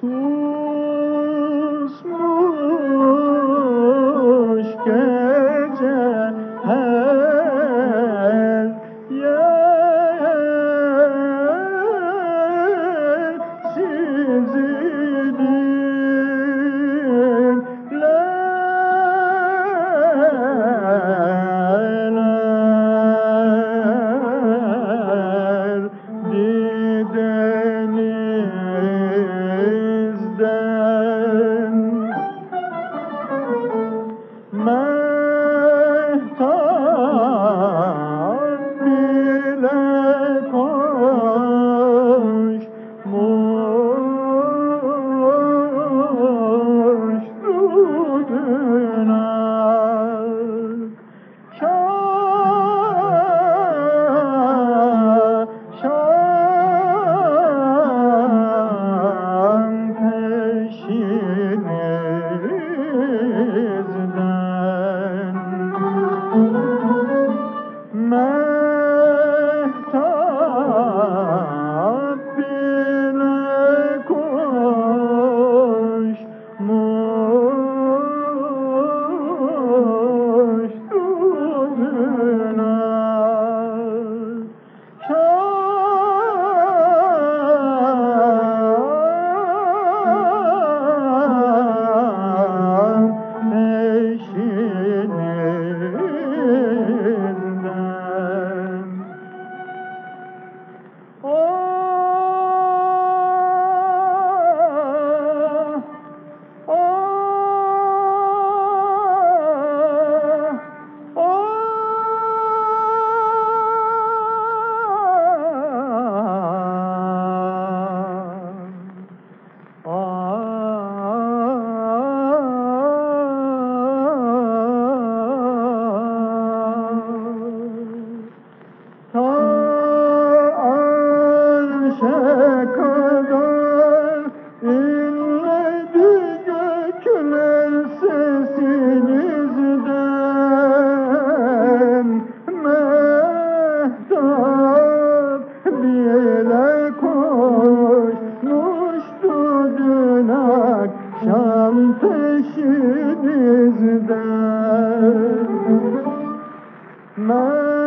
here. 嗯ん、う、Mm-hmm. Güle koşmuştu dün akşam peşinizden. Ben